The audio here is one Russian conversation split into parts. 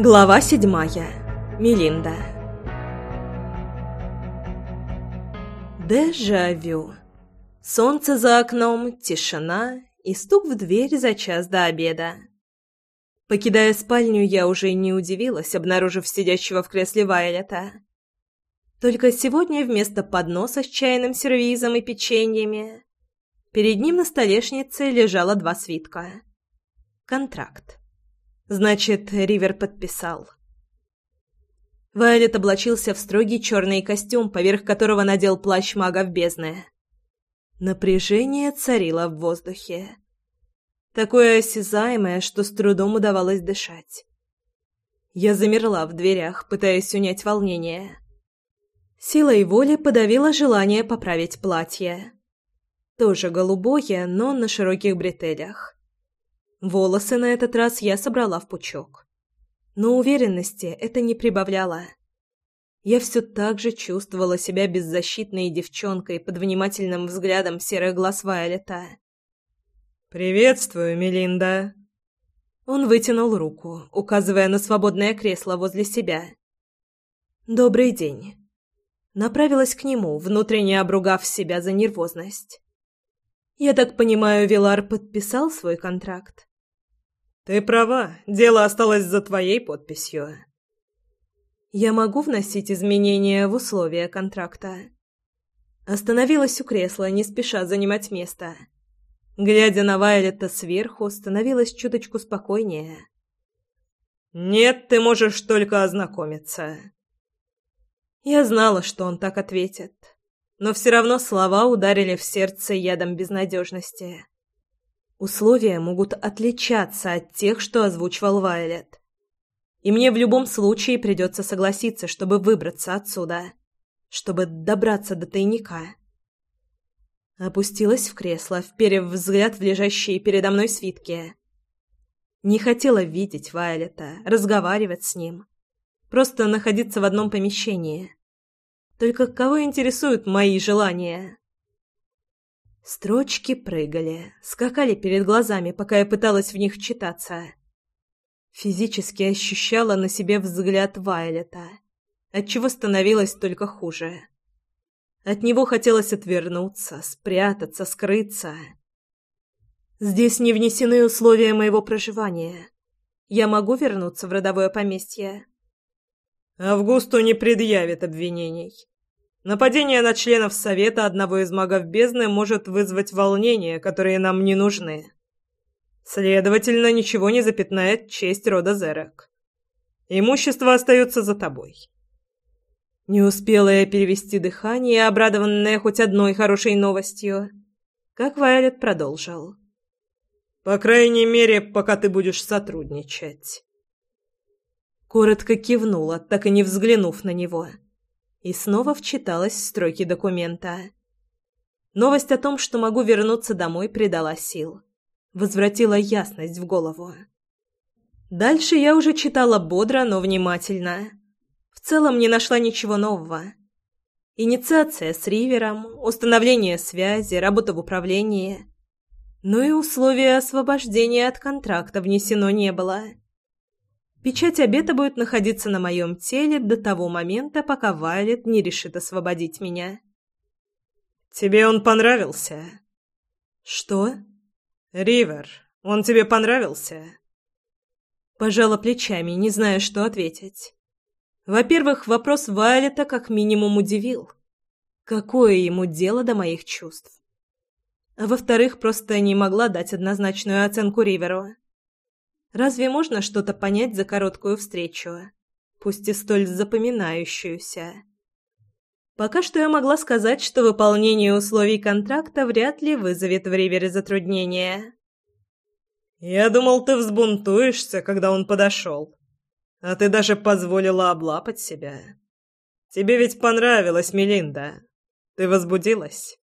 Глава седьмая. Мелинда. Дежавю. Солнце за окном, тишина и стук в дверь за час до обеда. Покидая спальню, я уже не удивилась, обнаружив сидящего в кресле Вайлета. Только сегодня вместо подноса с чайным сервизом и печеньями перед ним на столешнице лежало два свитка. Контракт. Значит, Ривер подписал. Вайлет облачился в строгий черный костюм, поверх которого надел плащ мага в бездны. Напряжение царило в воздухе. Такое осязаемое, что с трудом удавалось дышать. Я замерла в дверях, пытаясь унять волнение. Силой воли подавила желание поправить платье. Тоже голубое, но на широких бретелях. Волосы на этот раз я собрала в пучок. Но уверенности это не прибавляло. Я все так же чувствовала себя беззащитной девчонкой под внимательным взглядом серых глаз Вайолета. «Приветствую, Мелинда!» Он вытянул руку, указывая на свободное кресло возле себя. «Добрый день!» Направилась к нему, внутренне обругав себя за нервозность. «Я так понимаю, Вилар подписал свой контракт?» «Ты права, дело осталось за твоей подписью». «Я могу вносить изменения в условия контракта?» Остановилась у кресла, не спеша занимать место. Глядя на Вайлета сверху, становилось чуточку спокойнее. «Нет, ты можешь только ознакомиться». Я знала, что он так ответит, но все равно слова ударили в сердце ядом безнадежности. Условия могут отличаться от тех, что озвучивал Вайлет. И мне в любом случае придется согласиться, чтобы выбраться отсюда, чтобы добраться до тайника. Опустилась в кресло, вперев взгляд в лежащие передо мной свитки. Не хотела видеть Вайлета, разговаривать с ним. Просто находиться в одном помещении. Только кого интересуют мои желания? Строчки прыгали, скакали перед глазами, пока я пыталась в них читаться. Физически ощущала на себе взгляд Вайлета, отчего становилось только хуже. От него хотелось отвернуться, спрятаться, скрыться. Здесь не внесены условия моего проживания. Я могу вернуться в родовое поместье. Августу не предъявит обвинений. Нападение на членов Совета одного из магов бездны может вызвать волнения, которые нам не нужны. Следовательно, ничего не запятнает честь рода Зерек. Имущество остается за тобой. Не успела я перевести дыхание, обрадованная хоть одной хорошей новостью, как Вайлет продолжил. «По крайней мере, пока ты будешь сотрудничать». Коротко кивнула, так и не взглянув на него. «Я и снова вчиталась в строки документа. Новость о том, что могу вернуться домой, придала сил. Возвратила ясность в голову. Дальше я уже читала бодро, но внимательно. В целом не нашла ничего нового. Инициация с Ривером, установление связи, работа в управлении. Но и условия освобождения от контракта внесено не было. Печать обета будет находиться на моем теле до того момента, пока Вайлет не решит освободить меня. «Тебе он понравился?» «Что?» «Ривер, он тебе понравился?» Пожала плечами, не зная, что ответить. Во-первых, вопрос Вайлета как минимум удивил. Какое ему дело до моих чувств? А во-вторых, просто не могла дать однозначную оценку Риверу. Разве можно что-то понять за короткую встречу, пусть и столь запоминающуюся? Пока что я могла сказать, что выполнение условий контракта вряд ли вызовет в Ривере затруднения. «Я думал, ты взбунтуешься, когда он подошел. А ты даже позволила облапать себя. Тебе ведь понравилось, Мелинда. Ты возбудилась?»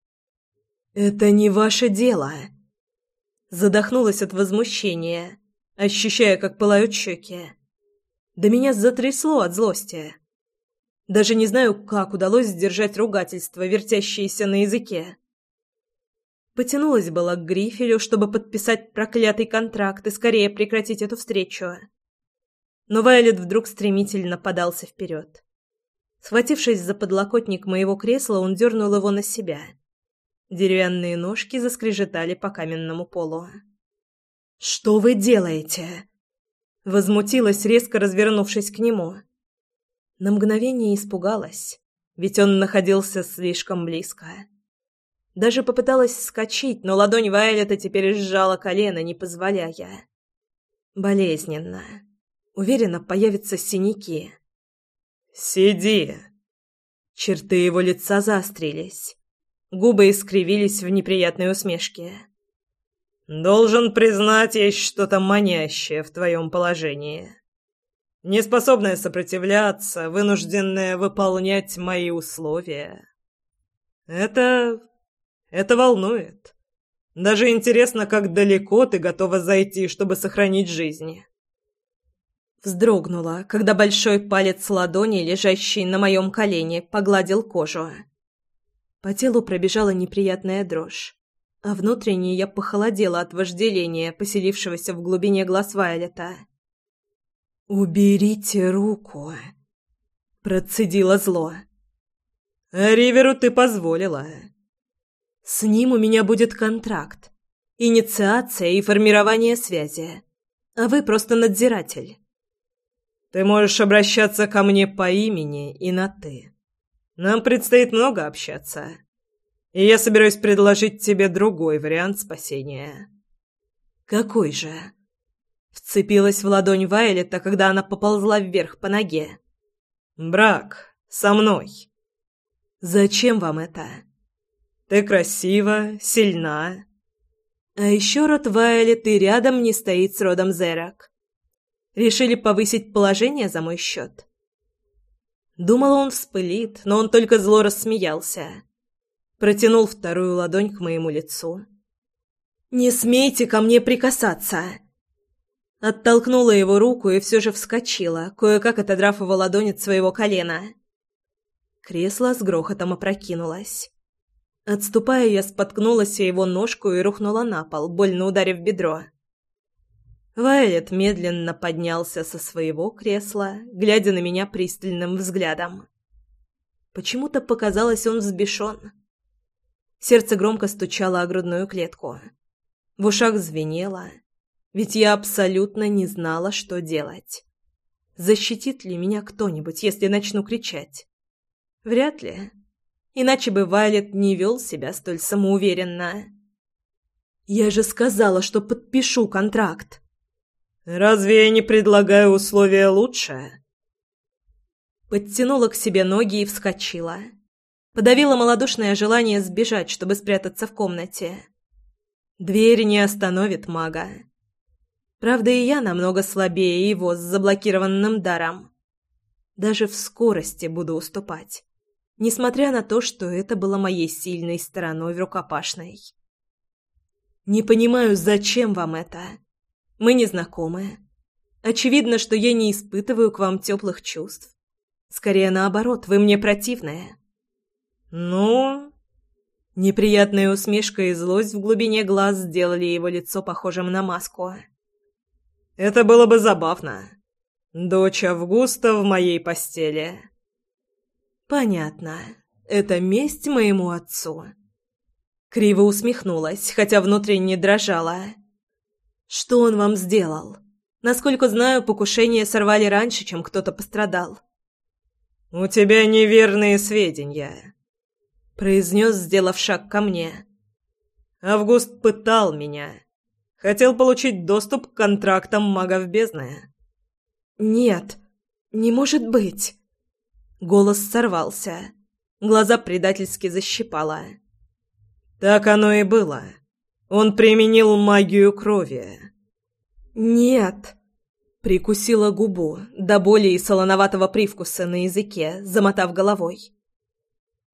«Это не ваше дело!» Задохнулась от возмущения ощущая, как пылают щеки. Да меня затрясло от злости. Даже не знаю, как удалось сдержать ругательство, вертящееся на языке. Потянулась была к Грифелю, чтобы подписать проклятый контракт и скорее прекратить эту встречу. Но Вайлет вдруг стремительно подался вперед. Схватившись за подлокотник моего кресла, он дернул его на себя. Деревянные ножки заскрежетали по каменному полу. «Что вы делаете?» Возмутилась, резко развернувшись к нему. На мгновение испугалась, ведь он находился слишком близко. Даже попыталась вскочить, но ладонь Вайлета теперь сжала колено, не позволяя. Болезненно. Уверена, появятся синяки. «Сиди!» Черты его лица заострились. Губы искривились в неприятной усмешке. «Должен признать, есть что-то манящее в твоем положении. Неспособная сопротивляться, вынужденная выполнять мои условия. Это... это волнует. Даже интересно, как далеко ты готова зайти, чтобы сохранить жизнь». Вздрогнула, когда большой палец ладони, лежащий на моем колене, погладил кожу. По телу пробежала неприятная дрожь, а внутренне я похолодела от вожделения, поселившегося в глубине глаз Вайлета. «Уберите руку!» — процедила зло. «А Риверу ты позволила». «С ним у меня будет контракт, инициация и формирование связи, а вы просто надзиратель». Ты можешь обращаться ко мне по имени и на «ты». Нам предстоит много общаться. И я собираюсь предложить тебе другой вариант спасения». «Какой же?» Вцепилась в ладонь Вайлета, когда она поползла вверх по ноге. «Брак. Со мной». «Зачем вам это?» «Ты красива, сильна». «А еще род Вайлет и рядом не стоит с родом Зерак. Решили повысить положение за мой счет?» Думала, он вспылит, но он только зло рассмеялся. Протянул вторую ладонь к моему лицу. «Не смейте ко мне прикасаться!» Оттолкнула его руку и все же вскочила, кое-как отодрав его ладонь от своего колена. Кресло с грохотом опрокинулось. Отступая, я споткнулась о его ножку и рухнула на пол, больно ударив бедро. Вайлет медленно поднялся со своего кресла, глядя на меня пристальным взглядом. Почему-то показалось, он взбешен. Сердце громко стучало о грудную клетку. В ушах звенело, ведь я абсолютно не знала, что делать. Защитит ли меня кто-нибудь, если начну кричать? Вряд ли. Иначе бы Вайлет не вел себя столь самоуверенно. «Я же сказала, что подпишу контракт!» «Разве я не предлагаю условия лучше?» Подтянула к себе ноги и вскочила. Подавила малодушное желание сбежать, чтобы спрятаться в комнате. Дверь не остановит мага. Правда, и я намного слабее его с заблокированным даром. Даже в скорости буду уступать, несмотря на то, что это было моей сильной стороной в рукопашной. «Не понимаю, зачем вам это?» Мы не знакомы. Очевидно, что я не испытываю к вам теплых чувств. Скорее наоборот, вы мне противная. Ну, неприятная усмешка и злость в глубине глаз сделали его лицо похожим на маску. Это было бы забавно. Дочь Августа в моей постели. Понятно. Это месть моему отцу. Криво усмехнулась, хотя внутренне дрожала. Что он вам сделал? Насколько знаю, покушение сорвали раньше, чем кто-то пострадал. У тебя неверные сведения, произнес, сделав шаг ко мне. Август пытал меня. Хотел получить доступ к контрактам магов бездны. Нет, не может быть. Голос сорвался. Глаза предательски защипало. Так оно и было. Он применил магию крови. «Нет!» Прикусила губу до боли и солоноватого привкуса на языке, замотав головой.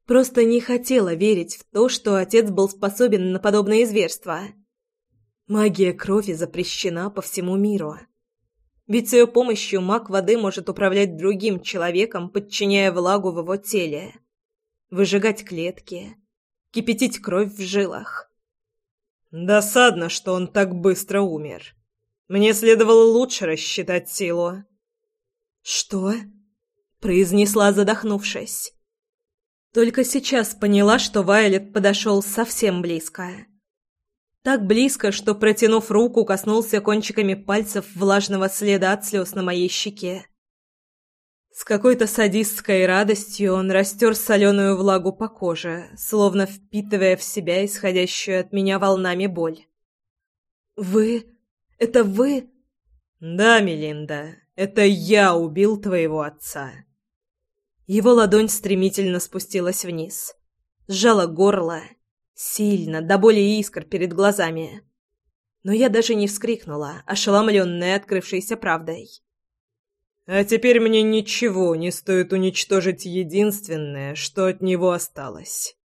Просто не хотела верить в то, что отец был способен на подобное зверство. Магия крови запрещена по всему миру. Ведь с ее помощью маг воды может управлять другим человеком, подчиняя влагу в его теле, выжигать клетки, кипятить кровь в жилах. Досадно, что он так быстро умер. Мне следовало лучше рассчитать силу. «Что?» — произнесла, задохнувшись. Только сейчас поняла, что Вайлет подошел совсем близко. Так близко, что, протянув руку, коснулся кончиками пальцев влажного следа от слез на моей щеке. С какой-то садистской радостью он растер соленую влагу по коже, словно впитывая в себя исходящую от меня волнами боль. «Вы? Это вы?» «Да, Мелинда, это я убил твоего отца». Его ладонь стремительно спустилась вниз, сжала горло, сильно, до боли искр перед глазами. Но я даже не вскрикнула, ошеломленная открывшейся правдой. А теперь мне ничего не стоит уничтожить единственное, что от него осталось.